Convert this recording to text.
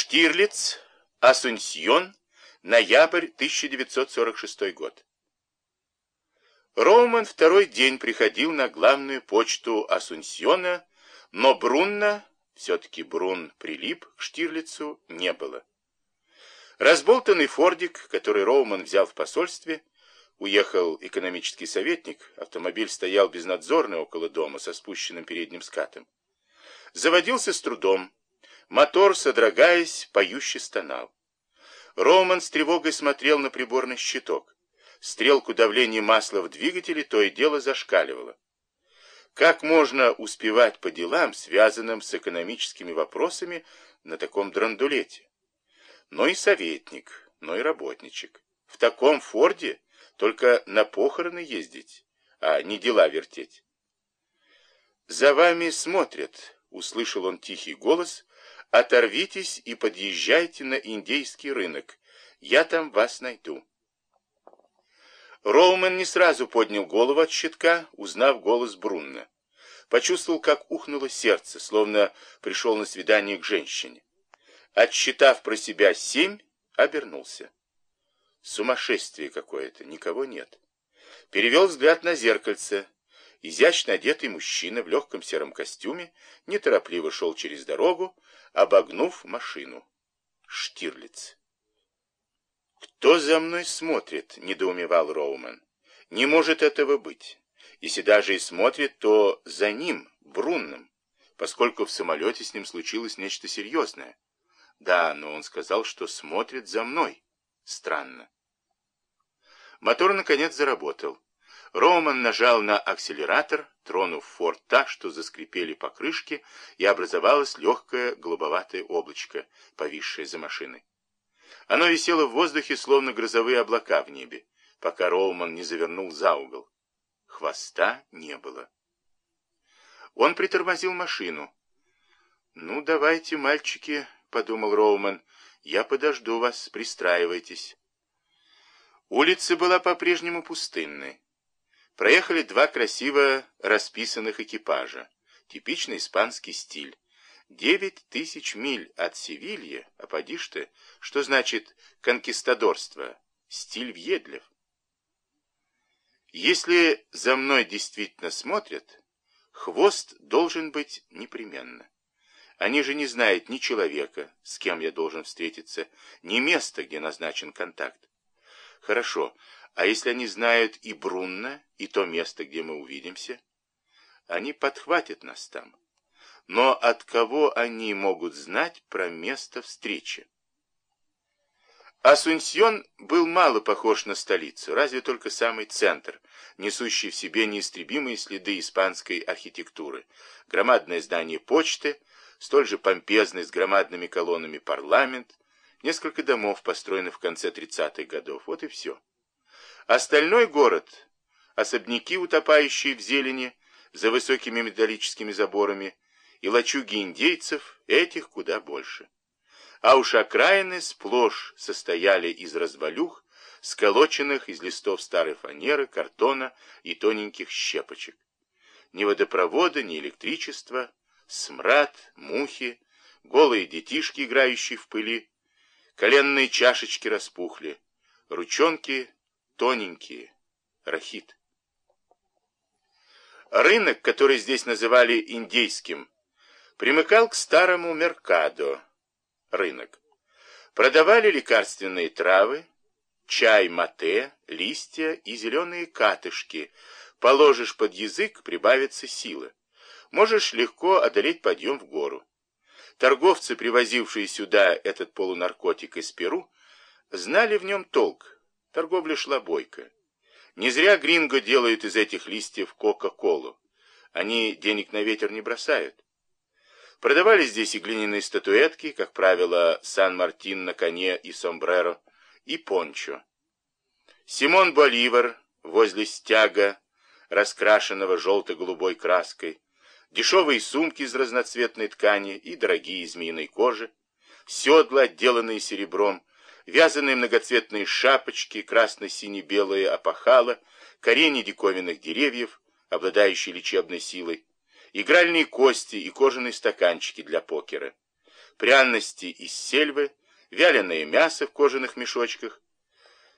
Штирлиц, Асунсьон, ноябрь 1946 год. Роуман второй день приходил на главную почту Асунсьона, но Брунна, все-таки Брун прилип к Штирлицу, не было. Разболтанный фордик, который Роуман взял в посольстве, уехал экономический советник, автомобиль стоял безнадзорно около дома со спущенным передним скатом. Заводился с трудом, Мотор, содрогаясь, поюще стонал. Роман с тревогой смотрел на приборный щиток. Стрелку давления масла в двигателе то и дело зашкаливало. Как можно успевать по делам, связанным с экономическими вопросами, на таком драндулете? Но и советник, но и работничек. В таком форде только на похороны ездить, а не дела вертеть. «За вами смотрят», — услышал он тихий голос, Оторвитесь и подъезжайте на индейский рынок. Я там вас найду. Роумен не сразу поднял голову от щитка, узнав голос Брунна. Почувствовал, как ухнуло сердце, словно пришел на свидание к женщине. Отсчитав про себя семь, обернулся. Сумасшествие какое-то, никого нет. Перевел взгляд на зеркальце. Изящно одетый мужчина в легком сером костюме неторопливо шел через дорогу, обогнув машину. Штирлиц. «Кто за мной смотрит?» — недоумевал Роуман. «Не может этого быть. Если даже и смотрит, то за ним, Брунным, поскольку в самолете с ним случилось нечто серьезное. Да, но он сказал, что смотрит за мной. Странно». Мотор, наконец, заработал. Роман нажал на акселератор, тронув форт так, что заскрипели покрышки, и образовалось легкое голубоватое облачко, повисшее за машиной. Оно висело в воздухе, словно грозовые облака в небе, пока Роуман не завернул за угол. Хвоста не было. Он притормозил машину. «Ну, давайте, мальчики», — подумал Роуман, — «я подожду вас, пристраивайтесь». Улица была по-прежнему пустынной. Проехали два красиво расписанных экипажа. Типичный испанский стиль. Девять тысяч миль от Севильи, а поди ты, что значит конкистадорство? Стиль въедлив. Если за мной действительно смотрят, хвост должен быть непременно. Они же не знают ни человека, с кем я должен встретиться, ни места, где назначен контакт. Хорошо, а если они знают и Брунна, и то место, где мы увидимся? Они подхватят нас там. Но от кого они могут знать про место встречи? Асунсьон был мало похож на столицу, разве только самый центр, несущий в себе неистребимые следы испанской архитектуры. Громадное здание почты, столь же помпезный с громадными колоннами парламент, несколько домов, построенных в конце 30-х годов. Вот и все. Остальной город, особняки, утопающие в зелени, за высокими металлическими заборами, и лачуги индейцев, этих куда больше. А уж окраины сплошь состояли из развалюх, сколоченных из листов старой фанеры, картона и тоненьких щепочек. Ни водопровода, ни электричества, смрад, мухи, голые детишки, играющие в пыли, коленные чашечки распухли, ручонки тоненькие, рахит. Рынок, который здесь называли индейским, примыкал к старому Меркадо, рынок. Продавали лекарственные травы, чай мате, листья и зеленые катышки. Положишь под язык, прибавится сила. Можешь легко одолеть подъем в гору. Торговцы, привозившие сюда этот полунаркотик из Перу, знали в нем толк, Торговля шла бойко. Не зря гринго делают из этих листьев кока-колу. Они денег на ветер не бросают. Продавали здесь и глиняные статуэтки, как правило, Сан-Мартин на коне и сомбреро, и пончо. Симон Боливар возле стяга, раскрашенного желто-голубой краской, дешевые сумки из разноцветной ткани и дорогие змеиной кожи, седла, отделанные серебром, вязаные многоцветные шапочки, красно-сине-белые опахала, корени диковинных деревьев, обладающие лечебной силой, игральные кости и кожаные стаканчики для покера. пряности из сельвы, вяленое мясо в кожаных мешочках,